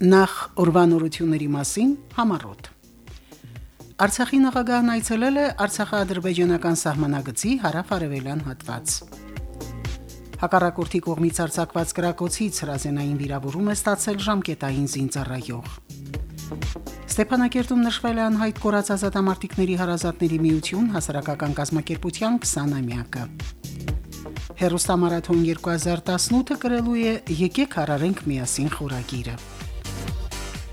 Նախ ուրվանորությունների մասին համառոտ։ Արցախի նախագահն այցելել է Արցախա-ադրբեջանական սահմանագծի հարավ-արևելյան հատված։ Հակառակորդի կողմից արձակված գրակոցից հրազենային վիրավորում է ստացել ժամկետային զինծառայող։ Ստեփանակերտում նշվել է անհայտ կորած ազատամարտիկների հարազատների միություն հասարակական կազմակերպության 20-ամյակը։ Հերոստամարաթոն 2018-ը կրելու է եկեք հարարենք միասին խորագիրը։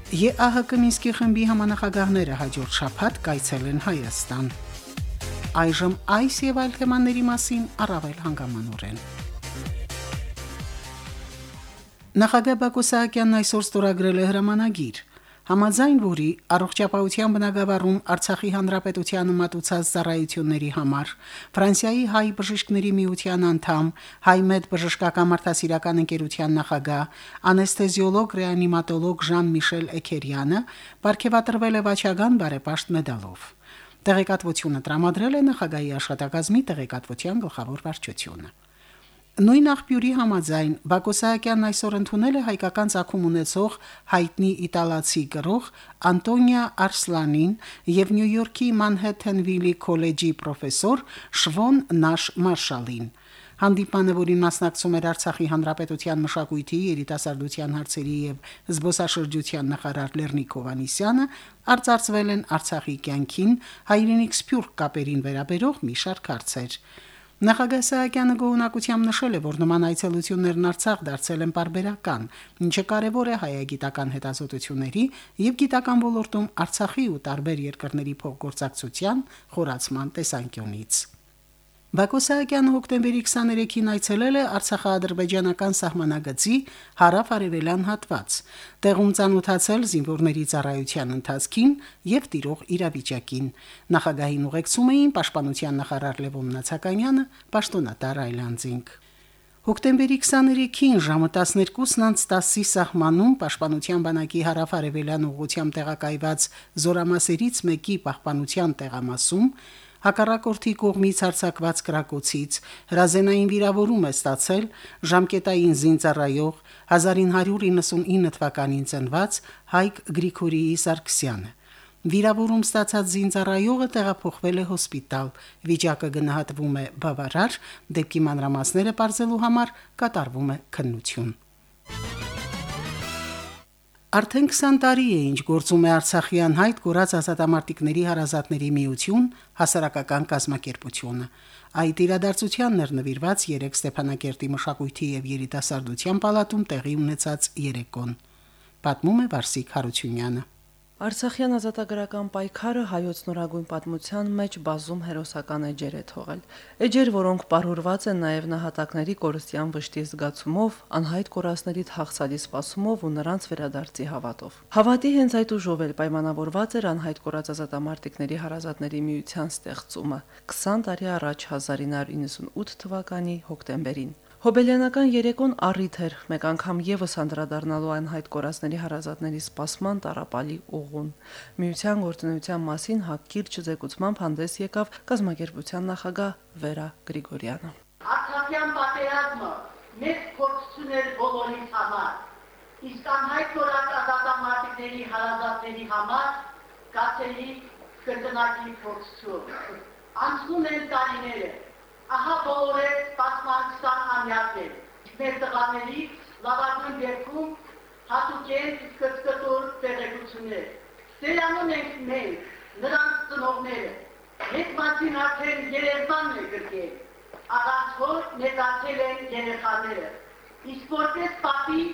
ԵԱՀԿ Մինսկի խմբի համանախագահները հաջորդ շաբաթ կայցելեն Հայաստան։ Այժմ այս եւ այլ թեմաների մասին առավել հանգամանորեն։ Նախագահ Բակո Սահակյանն այսօր ստորագրել է հրամանագիր, Համաձայն որի առողջապահության բնագավառում Արցախի հանրապետությանը մատուցած ծառայությունների համար Ֆրանսիայի հայ բժիշկների միության անդամ, հայ-մեդ բժշկական մարդասիրական ընկերության նախագահ, անեսթեզիոլոգ ռեանիմատոլոգ Ժան-Միշել Էքերյանը ապարգևատրվել է Վաչագան բարեպաշտ մեդալով։ Տեղեկատվությունը տրամադրել է նախագահի աշխատակազմի տեղեկատվության գլխավոր վարչությունը։ Նույն աղբյուրի համաձայն Բակո Սահակյանն այսօր ընդունել է հայկական ցակում ունեցող հայտնի իտալացի գրող Անտոնիա Արսլանին եւ Նյու Յորքի Մանհեթենվիլի քոլեջի պրոֆեսոր Շվոն Նաշ Մարշալին։ Հանդիպանը, որին մասնակցում էր Արցախի հանրապետության մշակույթի, երիտասարդության հարցերի եւ զբոսաշրջության նախարար Լեռնիկ Հովանիսյանը, արձարծվել են Արցախի կյանքին հայրենիք սփյուռք կապերին վերաբերող մի շարք հարցեր։ Նախագահ Սահակյանը գոհունակությամբ նշել է, որ նման այցելություններն Արցախ դարձել են բարբերական, ինչը կարևոր է հայագիտական հետազոտությունների եւ գիտական ոլորտում Արցախի ու տարբեր երկրների փոխգործակցության խորացման տեսանկյունից։ Բակո Սահակյանը հոկտեմբերի 23-ին այցելել է Արցախա-ադրբեջանական սահմանագծի հարավ-արևելյան հատված, տեղում ցանոթացել զինվորների ծառայության ընթացքին եւ տիրող իրավիճակին։ Նախագահին ուղեկցում էին Պաշտպանության նախարար Լևոն Նացականյանը, պաշտոնատար Այլանդզինգ։ Հոկտեմբերի 23-ին ժամը 12:10-ի սահմանում Պաշտպանության բանակի հարավ-արևելյան ուղությամբ տեղակայված զորամասերից մեկի պահպանության տեղամասում հակառակորդի կողմից հարձակված կրակոցից հրազենային վիրավորում է ստացել ժամկետային զինծառայող 1999 թվականին ծնված Հայկ Գրիգորիի Սարգսյանը։ Վիրավորում ստացած զինծառայողը տեղափոխվել է հոսպիտալ։ Վիճակը գնահատվում է բավարար, դեպքի մանրամասները բարձելու համար կատարվում է քննություն։ Արդեն 20 տարի է ինչ գործում է Արցախյան հայտ կորած ազատամարտիկների հարազատների միություն հասարակական կազմակերպությունը։ Այդ իրադարձությանն էր նվիրված 3 Ստեփանակերտի մշակույթի եւ երիտասարդության պալատում տեղի ունեցած երեկոն։ Պատմում է Վարսիկ Հարությունյանը։ Արցախյան ազատագրական պայքարը հայոց նորագույն պատմության մեջ բազում հերոսական էջեր է թողել։ Էջեր, որոնք պարուրված են նաև նահատակների կորստյան վշտի զգացումով, անհայտ կորածների թախսալի սպասումով ու նրանց վերադարձի հավատով։ Հավատի հենց այդ ուժով էլ պայմանավորված էր անհայտ կորած ազատամարտիկների հարազատների միության ստեղծումը 20 տարի առաջ 1998 թվականի հոկտեմբերին։ Հոբելյանական երեկոն առիթ էր մեկ անգամ եւս անդրադառնալու այն հայտ կորածների հարազատների սպասման տարապալի ուղուն։ Միության գործունեության մասին հակիրճ զեկուցմամբ հանդես եկավ կազմակերպության նախագահ Վերա Գրիգորյանը։ Արցախյան պատերազմը մեծ փորձություն էր բոլորիս համար։ Իսկ անհայտ կորած ազատամարտիկների հարազատների համար կացելի կրկնակի փորձություն։ Անցնում են տարիները Ահա բոլորը պատմական ամյակներ։ Մեր տղաների լավագույն դեպքում հատուկ են կրկտոր տեղեկություններ։ Սերանում ենք մենք, նրանց ծնողները։ Հետ մասին արդեն երևանն է գրկել։ Առանց որ մեծացել են երեխաները։ Իսկ որպես պապի,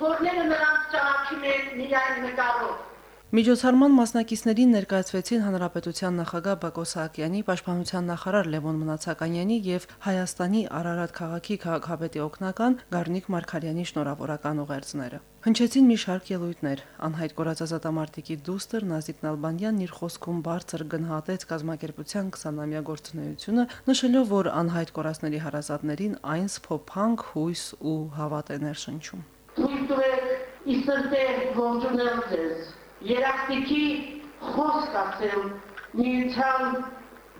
թորները նրանց ճանաչում են միայն նկարով։ Միջոցառման մասնակիցներին ներկայացվեցին Հանրապետության նախագահ Բակո Սահակյանի, Պաշտպանության նախարար Լևոն Մնացականյանի եւ Հայաստանի Արարատ քաղաքի քաղաքապետի օգնական Գառնիկ Մարկարյանի շնորհավորական ուղերձները։ Հնչեցին մի շարք ելույթներ։ Անհայտ կորած ազատամարտիկի դուստր Նազիկ Նալբանդյանն իր խոսքում բարձր գնահատեց կազմակերպության 20-ամյա գործունեությունը, նշելով, որ անհայտ կորածների հարազատներին այն սփոփանք, հույս ու հավատ է ներշնչում։ Թույլ տվեք իսրտե ձեզ երախտիկի խոսք ասել միության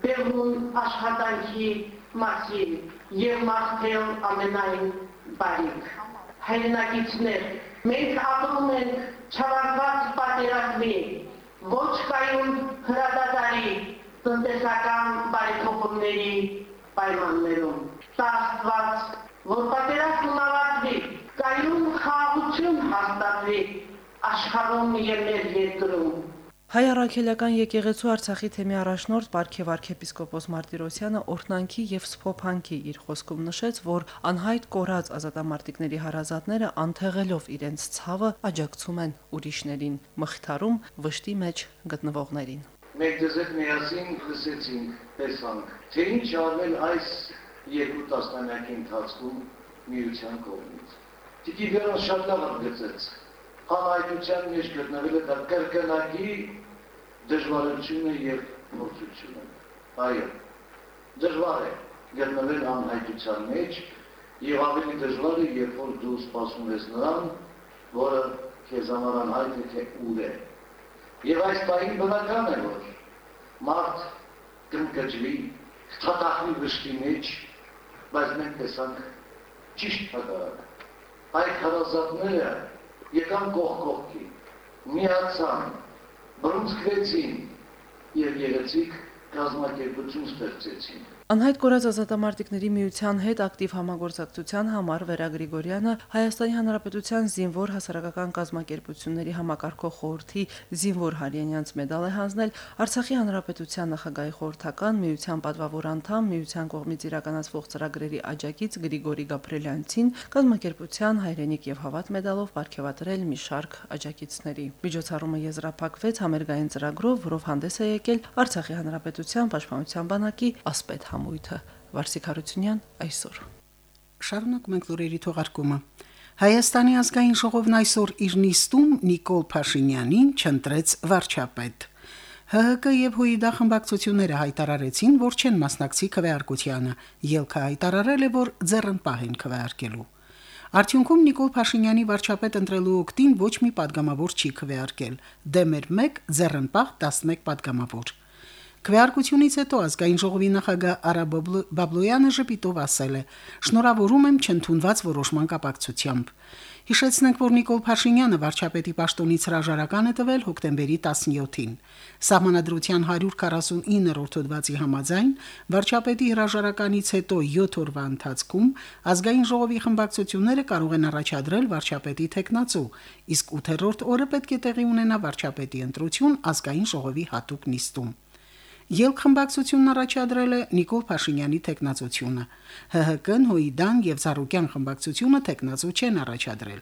բեղուն աշխատանքի մասին եւ մաղթել ամենայն բարիք։ Հայրենակիցներ, մենք ապրում ենք չավարտված պատերազմի, ոչ կայուն հրադադարի տնտեսական բարեփոխումների պայմաններում։ Տաստված, որ պատերազմն ավարտվի, կայուն խաղաղություն հաստատվի աշխարհում եւ մեր երկրում։ Հայ առաքելական եկեղեցու Արցախի թեմի առաջնորդ Պարքև arczepiskopos Մարտիրոսյանը օրտնանքի եւ սփոփանքի իր խոսքում նշեց, որ անհայտ կորած ազատամարտիկների հարազատները անթեղելով իրենց ցավը աջակցում են ուրիշներին, մխիթարում վշտի մեջ գտնվողներին։ դες հետ միասին լսեցինք, տեսանք, թե ինչ արվել այս երկու տասնամյակի ընթացքում միության կողմից։ Տիկի Վերոն շատ լավ ընդգծեց անհայտության մեջ գտնվելը դա կրկնակի դժվարությունը եւ փորձությունը։ Այո, դժվար է գտնվել անհայտության մեջ եւ ավելի դժվար է, երբ որ դու սպասում ես նրան, որը քեզ համար անհայտ է թե ուր է։ Եվ այս պահին բնական է, որ մարդ կնկճվի, թաթախվի վշտի մեջ, բայց մենք տեսանք ճիշտ հակառակ։ Այդ հարազատները եկան կողք կողքի, միացան, բռունցքվեցին եւ երեցիկ կազմակերպություն ստեղծեցին։ Անհայտ կորած ազատամարտիկների միության հետ ակտիվ համագործակցության համար Վերա Գրիգորյանը Հայաստանի Հանրապետության զինվոր հասարակական կազմակերպությունների համակարգող խորհրդի զինվոր Հարյանյանց մեդալ է հանձնել Արցախի Հանրապետության նախագահի խորհրդական միության պատվավոր անդամ միության կողմից իրականացվող ծրագրերի աջակից Գրիգորի Գաբրելյանցին կազմակերպության հայրենիք եւ հավատ մեդալով ապարգևատրել մի շարք աջակիցների։ Միջոցառումը եզրափակվեց համերգային ծրագրով, որով հանդես է եկել Արցախի Հանրապետության Պաշտպանության բանակի ասպետ խմույթը Վարսիկ Հարությունյան այսօր։ Շարունակում ենք լուրերի թողարկումը։ Հայաստանի ազգային ժողովն այսօր իր նիստում Նիկոլ Փաշինյանին չընտրեց վարչապետ։ ՀՀԿ եւ ՀՈՒԻԴԱ խմբակցությունները հայտարարեցին, որ չեն մասնակցի քվեարկությանը։ Ելքը հայտարարել է, որ ձեռնպահ են քվեարկելու։ Արդյունքում Նիկոլ Փաշինյանի վարչապետ ընտրելու օկտին ոչ մի падգամավոր չի քվեարկել։ Դեմեր 1 ձեռնպահ 11 падգամավոր։ Քվեարկությունից հետո ազգային ժողովի նախագահ Արա Բաբլոյանը ժպիտով ասել է. «Շնորհավորում եմ չընդունված որոշման կապակցությամբ»։ Հիշեցնենք, որ Նիկոլ Փաշինյանը վարչապետի պաշտոնից հրաժարական է տվել հոկտեմբերի 17-ին։ Սահմանադրության 149-րդ հոդվածի համաձայն վարչապետի հրաժարականից հետո 7 օրվա ընթացքում ազգային ժողովի խմբակցությունները կարող են առաջադրել վարչապետի տեխնացու, իսկ 8-րդ օրը պետք է տեղի ունենա վարչապետի ընտրություն ազգային ժողովի հատուկ նիստում։ Ելքխմբակցությունն առաջադրել է Նիկոլ Փաշինյանի տեխնացությունը։ ՀՀԿ-ն, ՀՅԴ-ն եւ Զարուկյան խմբակցությունը տեխնացու չեն առաջադրել։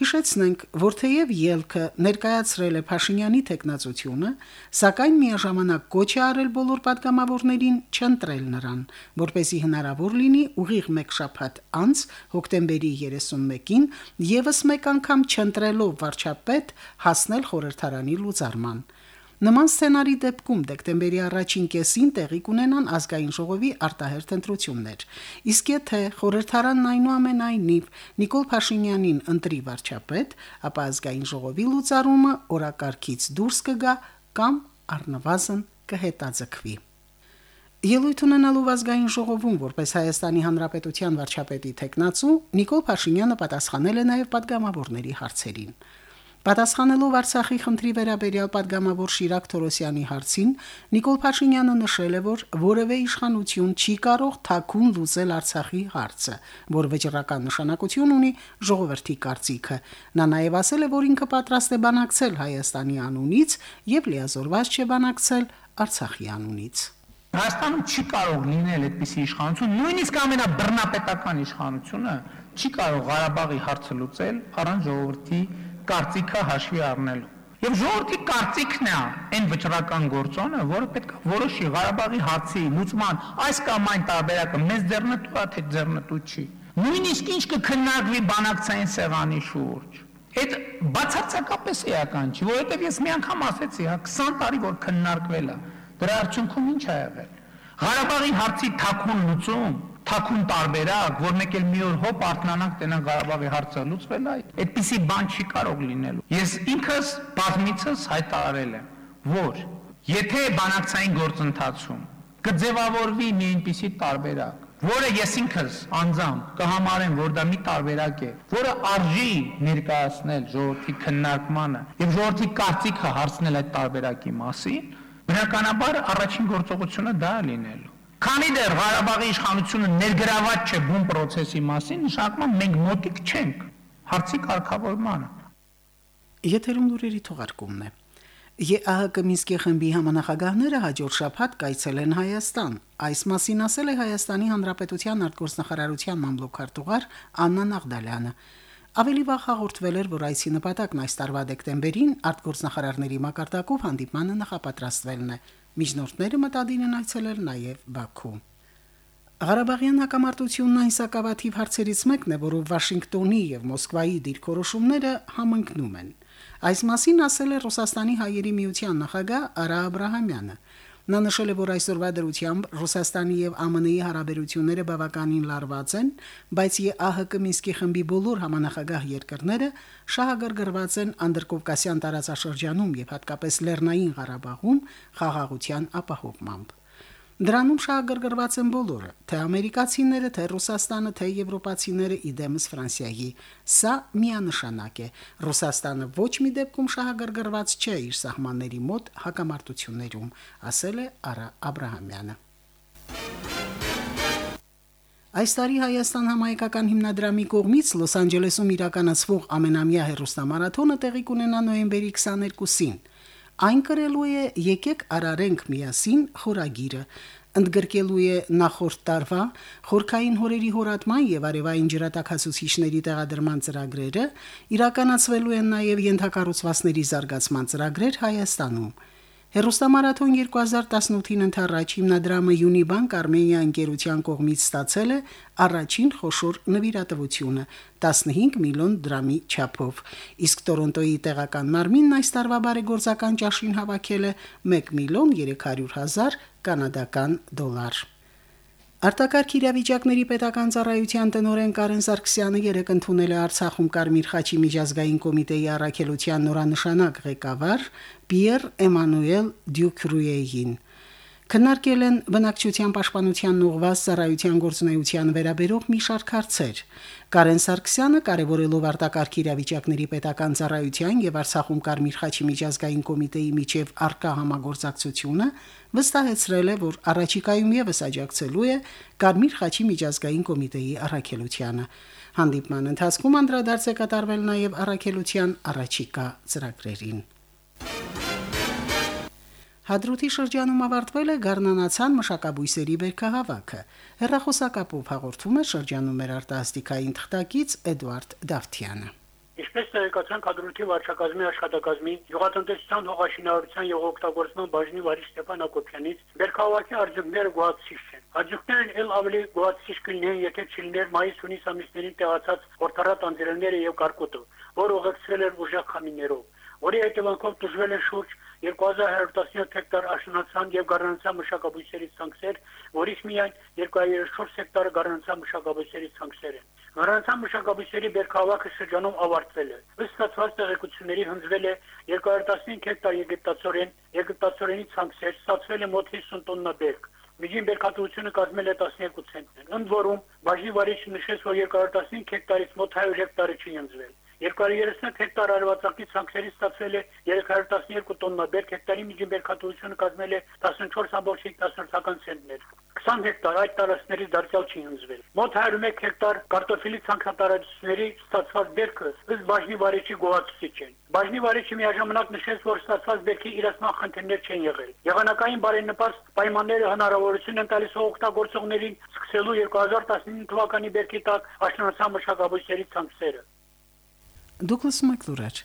Հիշեցնենք, որ թեև ելքը ներկայացրել է Փաշինյանի տեխնացությունը, սակայն միաժամանակ կոչ է արել բոլոր падգամավորներին չընտրել նրան, որպեսի հնարավոր լինի ուղիղ մեկ շաբաթ անց հոկտեմբերի 31-ին եւս մեկ անգամ չընտրելով վարչապետ հասնել խորհրդարանի լուծարման։ Նման սցենարի դեպքում դեկտեմբերի առաջին կեսին տեղի կունենան ազգային ժողովի արտահերտ ընտրություններ։ Իսկ եթե խորհրդարանն այնուամենայնիվ Նիկոլ Փաշինյանին ընտրի վարչապետ, ապա ազգային ժողովի լուծարումը օրակարգից դուրս կգա կամ առնվազն կհետաձգվի։ Ելույթ ունենալով ազգային ժողովում որպես Հայաստանի Հանրապետության վարչապետի տեխնացու Նիկոլ Փաշինյանը պատասխանել է նաև падգամավորների հարցերին։ Պատասխանելով Արցախի խնդրի վերաբերյալ падգամավոր Շիրակ Թորոսյանի հարցին, Նիկոլ Փաշինյանը նշել է, որ որևէ իշխանություն չի կարող թաքուն լուծել Արցախի հարցը, որ վճռական նշանակություն ունի ժողովրդի կարծիքը։ Նա նաև ասել է, որ ինքը պատրաստ է բանակցել Հայաստանի անունից եւ լիազորված չէ բանակցել Արցախի անունից։ Հայաստանում չի կարող լինել այդպիսի իշխանություն, նույնիսկ ամենաբռնապետական իշխանությունը չի կարող Ղարաբաղի հարցը լուծել առանց ժողովրդի կարծիքը հաշվի առնելու։ Եվ ժողովրդի կարծիքն է այն վճռական գործոնը, որը պետք է որոշի Ղարաբաղի հարցի լուծման այս կամ այն տարբերակը մեծ ձեռնտու է թե ձեռնտու չի։ Նույնիսկ ինչ կքննարկվի բանակցային սեղանի շուրջ։ Այդ բացարձակապես էական չի, որովհետև ես մի անգամ ասեցի, հա 20 տարի որ քննարկվել է, դրա արդյունքում ինչ ա եղել։ Ղարաբաղի հարցի թաքուն լուծում թաքուն տարբերակ, որ մեկ էլ մի օր հոп արթնանանք տենան Ղարաբաղի հարցը լուծվել է, այդպիսի բան չի կարող լինելու։ Ես ինքս բազմիցս հայտարարել եմ, որ եթե բանակցային գործընթացում կձևավորվի մի այնպիսի տարբերակ, որը ես ինքս անձամբ կհամարեմ, որ դա մի տարբերակ է, որը արժի ներկայացնել ժողովրդի քննարկմանը եւ ժողովրդի կարծիքը հարցնել այդ տարբերակի մասին, բնականաբար առաջին գործողությունը դա լինելու։ Քանի դեռ Ղարաբաղի իշխանությունը ներգրաված չէ բուն process-ի մասին, նշանակում մենք մոտիկ չենք հարցի կարգավորմանը։ Եթերում լուրերի թողարկումն է։ ԵԱՀԿ Մինսկի խմբի համանախագահները հաջորդ շաբաթ կայցել են Հայաստան։ Այս մասին ասել է Հայաստանի Հանրապետության արտգործնախարարության մամլոքարտուղար Աննա Նաղդալյանը։ Ավելի վաղ հաղորդվել էր, որ այսի նպատակն այս տարվա դեկտեմբերին արտգործնախարարների մակարդակով հանդիպմանը նախապատրաստվելն է։ Միջնորդները մտադիր են այցելել նաև Բաքու։ Ղարաբաղյան հակամարտությունն այն սակավաթիվ հարցերից մեկն է, որով Վաշինգտոնի եւ Մոսկվայի դիրքորոշումները համընկնում են։ Այս մասին ասել է Ռուսաստանի հայերի միության նախագահ Արա Աբ รา համյանը։ Նա նշել է, որ այսօրվա դրությամբ Ռուսաստանի եւ ԱՄՆ-ի հարաբերությունները բավականին լարված են, բայց ԵԱՀԿ Մինսկի խմբի բոլոր համանախագահ երկրները շահագրգռված են Անդրկովկասյան տարածաշրջանում եւ հատկապես Լեռնային Ղարաբաղում խաղաղության ապահովմամբ։ Դրանում շահագրգռված են բոլորը, թե ամերիկացիները, թե Ռուսաստանը, թե եվրոպացիները իդեմս Ֆրանսիայի։ Սա միանշանակ է։ Ռուսաստանը ոչ մի դեպքում շահագրգռված չէ իր սահմանների մոտ հակամարտություններում, ասել է Արա Աբ รา համյանը։ Այս տարի Հայաստան համայնքական հիմնադրամի կողմից Լոս Անջելեսում իրականացվող ամենամյա հերոստամարաթոնը տեղի կունենա նոյեմբերի 22-ին։ Այն կրելու է եկեք արարենք միասին խորագիրը, ընդգրկելու է նախորդ տարվա խորքային հորերի հորատման եւ արևային ջրատակացուցիչների տեղադրման ծրագրերը, իրականացվելու են նաեւ յենթակառուցվածքների զարգացման ծրագրեր Հայաստանում։ Հերոստամարաթոն 2018-ին ընթരാճ հիմնադրամը Յունիբանկ Արմենիա ընկերության կողմից ստացել է առաջին խոշոր նվիրատվությունը 15 միլիոն դրամի չափով։ Իսկ Տորոնտոյի տեղական մարմինն այս տարվա բարեգործական ճաշին հավաքել է 1 միլիոն 300 հազար կանադական դոլար։ Արտակարգ իրավիճակների պետական ծառայության տնօրեն Կարեն Սարգսյանը երեկ ընդունել է Արցախում Կարմիր խաչի միջազգային կոմիտեի առաքելության նորանշանակ ղեկավար Պիեր Էմանուել Դյուկրուեին։ Քննարկել են բնակչության պաշտպանության ուղղված ծառայության գործունեության վերաբերող մի շարք հարցեր։ Կարեն Սարգսյանը կարևորելով արտակարգ իրավիճակների պետական ծառայության եւ Արցախում Կարմիր խաչի միջազգային կոմիտեի միջև արկա համագործակցությունը վստահեցրել է, որ առաջիկայում եւս աջակցելու է Կարմիր խաչի միջազգային կոմիտեի առաքելությանը։ Հանդիպման ընթացքում անդրադարձ է կատարվել նաև առաքելության առաջիկա ծրագրերին։ Հադրութի շրջանում ավարտվել է Գառնանացան մշակաբույսերի վերքահավաքը։ Հերրախոսակապով հաղորդում է շրջանում մեր արտահասթիկային թղթակից Էդվարդ Դավթյանը։ Ինչպես ներկայացան կադրուտի վարչակազմի աշխատակազմի յուղատնտեսության հողաշինարարության եւ օգտագործման բաժնի վարիշ Ստեփան Ակոպյանից ներկայացի արձգները գոհացիշ են։ Արձգներն ել ավելի գոհացիշ կլինեն, եթե չլիներ մայիս-հունիս ամիսներին տեղացած հորթարատ անձրևները եւ կարկուտը, որ ուղեկցվել էր ուժեղ քամիներով որի հետևանքով դժվել է շուրջ 2117 հեկտար աշնանացան եւ գառնանացան մշակաբույսերի ցանքեր, որից միայն 204 հեկտար գառնանացան մշակաբույսերի ցանքեր են։ Գառնանացան մշակաբույսերի բերքահավաքը շրջանում ավարտվել է։ Ըստ ստացված տեղեկությունների հնձվել է 215 հեկտար եգիպտացորեն, եգիպտացորենի ցանքեր, ստացվել է մոտ 50 տոննա բերք։ Միջին բերքատվությունը կազմել է 12 ցենտներ։ Ընդ որում, բաժնի վարիչը նշեց, որ 215 հեկտարից մոտ 100 հեկտարը չի ընձվել։ 230 հեկտար արևածագի ցանքերից ստացվել է 312 տոննա բերք, հեկտարի միջին բերքատվությունը կազմել է 14.10 ցենտներ։ 20 հեկտար այդ տարածքներից դարձյալ չի ընձվել։ Մոտ 101 հեկտար կարտոֆիլի ցանքատարածությունների ստացված բերքը ըստ բաժնի վարիչի գոհացուցիչ են։ Բաժնի վարիչը միաժամանակ նշեց, որ ստացված բերքի իրացման խնդիրներ չեն եղել։ Եղանակային բարենպաստ պայմանները հնարավորություն են տալիս օգտագործողներին սկսելու 2019 թվականի բերքի տակ աշնանացան մշակաբույսերի ցանքերը։ Դուգլաս Մակլուրաչ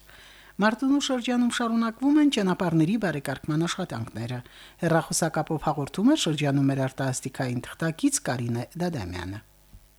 Մարտունու շրջանում շարունակվում են ճանապարհների բարեկարգման աշխատանքները։ Հերրախոսակապով հաղորդում է շրջանում մեր արտասթիկային թղթակից Կարինե Դադամյանը։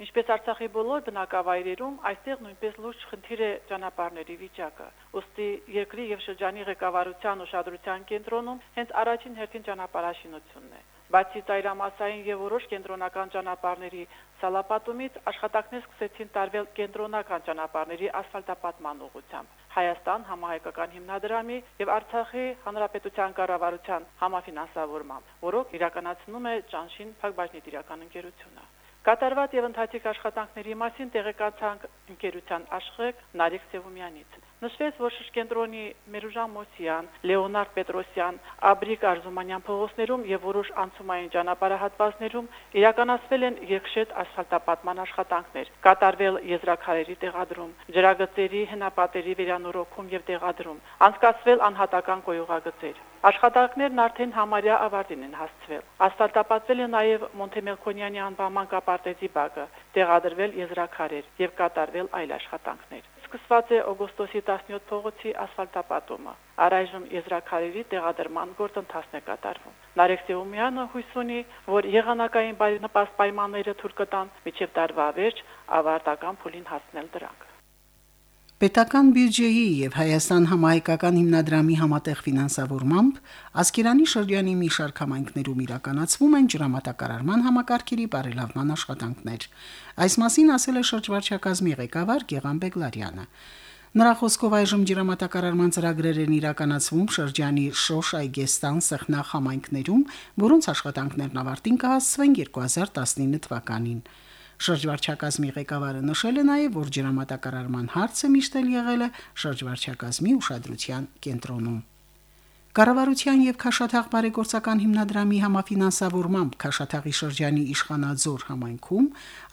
Ինչպես Արցախի բոլոր բնակավայրերում, այստեղ նույնպես լուրջ խնդիր է ճանապարհների վիճակը։ Ոստի երկրի եւ շրջանի ղեկավարության ուշադրության կենտրոնում հենց առաջին հերթին ճանապարհաշինությունն է։ Բացի ծայրամասային եւ որոշ կենտրոնական ճանապարհների սալապատումից աշխատակներ սկսեցին տարվել կենտրոնական ճանապարհների ասֆալտապատման ուղղությամբ։ Հայաստան համահայկական հիմնադրամի եւ Արցախի հանրապետության կառավարության համաֆինանսավորմամբ, որով իրականացնում է Ճանշին Փակbaşնի տիրական ընկերությունը։ Կատարված եւ ընթացիկ աշխատանքների մասին տեղեկացանք ընկերության աշխեք Նարեկ Սևումյանից։ Նշվեց, որ շրջկենտրոնի Մերուժան Մոսյան, Լեոնարդ Պետրոսյան, Աբրիկ Արզումանյան փողոցներում եւ որոշ անցումային ճանապարհահատվածներում իրականացվել են երկշետ ասֆալտապատման աշխատանքներ, կատարվել եզրակարերի տեղադրում, ջրագծերի հնապատերի վերանորոգում եւ տեղադրում, անցկացվել անհատական կոյուղագծեր։ Աշխատանքներն արդեն համարյա ավարտին են հասցվել։ Աստարտապատվել է նաև Մոնտեմելքոնյանի անվաման կապարտեզի բակը, տեղադրվել եզրակարեր եւ կատարվել այլ աշխատանքներ։ Սկսված է օգոստոսի 17 փողոցի ասֆալտապատումը։ Առայժմ եզրակարերի տեղադրման գործընթացն է կատարվում։ Նարեկ Սեումյանը հույս ունի, որ եղանակային բարենպաստ պայմանները թույլ կտան միջև տարվա վերջ ավարտական փուլին հասնել դրանք։ Պետական բյուջեի եւ Հայաստան համահայկական հիմնադրամի համատեղ ֆինանսավորմամբ Ասկերանի շրջանի մի շարք համայնքներում իրականացվում են ջրամատակարարման համակարգերի բարելավման աշխատանքներ։ Այս մասին ասել է շրջվարչակազմի ղեկավար Գեգամ Բեգլարյանը։ Նրա խոսքով այժմ ջրամատակարարման ծրագրեր են իրականացվում շրջանի Շոշ, Այգեստան, Սխնախ համայնքներում, որոնց աշխատանքներն ավարտին կհասցվեն 2019 թվականին։ Շրջվարչակազմի ղեկավարը նշել է նաև, որ ջրամատակարարման հարցը միշտ եղել է շրջվարչակազմի ուշադրության կենտրոնում։ Կառավարության եւ Քաշաթաղ բարեգործական հիմնադրամի համաֆինանսավորմամբ Քաշաթաղի շրջանի Իշխանաձոր համայնքում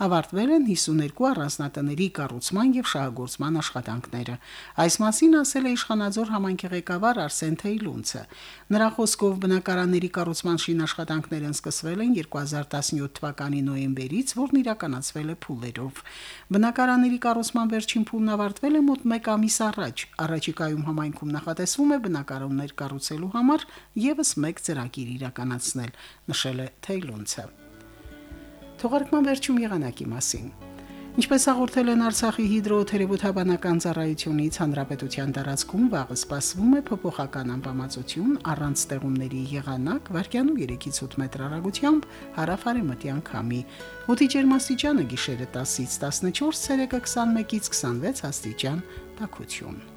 ավարտվել են 52 առանձնատների կառուցման եւ շահագործման աշխատանքները։ Այս մասին ասել է Իշխանաձոր համայնքի ղեկավար Արսեն Թեյլունցը։ Նրա խոսքով բնակարանների կառուցման շին աշխատանքներն սկսվել են 2017 թվականի նոյեմբերից, որն իրականացվել է փուլերով։ Բնակարանների կառուցման վերջին փուլն ավարտվել է մոտ 1 ամիս առաջ։ Առաջիկայում համայնքում նախատեսվում է բնակարաններ կառուցել ստեղծելու համար եւս մեկ ծրագիր իրականացնել, նշել է Թեյլունցը։ Թողարկման վերջում եղանակի մասին։ Ինչպես հաղորդել են Արցախի հիդրոթերապևտաբանական ծառայությունից, հանրապետության տարածքում վաղը սպասվում է փոփոխական անբավարարություն առանց ստեղումների եղանակ վարկյանում 3-ից 8 մետր հեռագությամբ հարավարեմտյան քամի։ Օդի ջերմաստիճանը գիշերը 10-ից 14, ցերեկը 21-ից 26 աստիճան տաքություն։